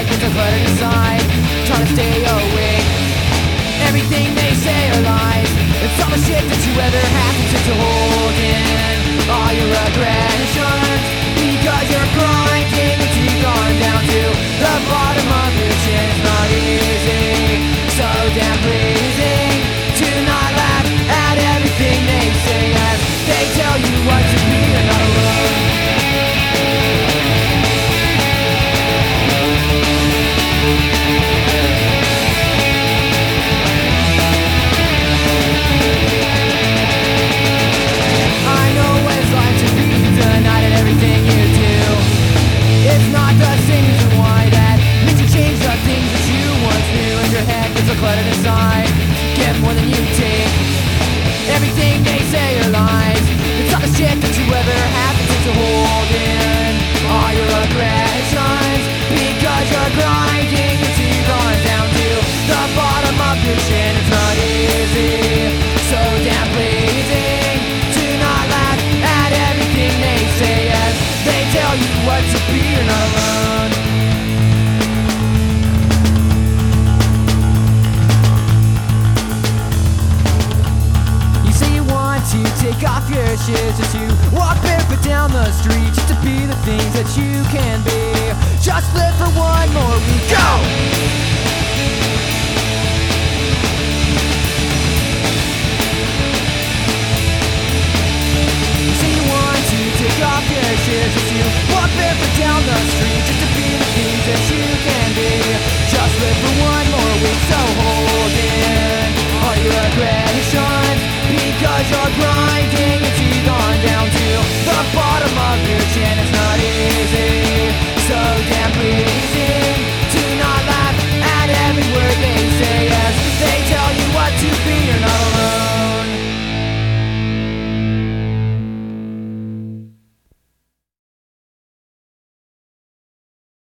side, put their foot inside, trying to stay awake. Everything they say are lies. It's all the shit that you ever had to hold in all your regrets. Take off your shoes as you walk barefoot down the street just to be the things that you can be. Just live for one more week. Go! Take off your shoes you walk barefoot down the street just to be the things that you can be. Just live for one more week, so hold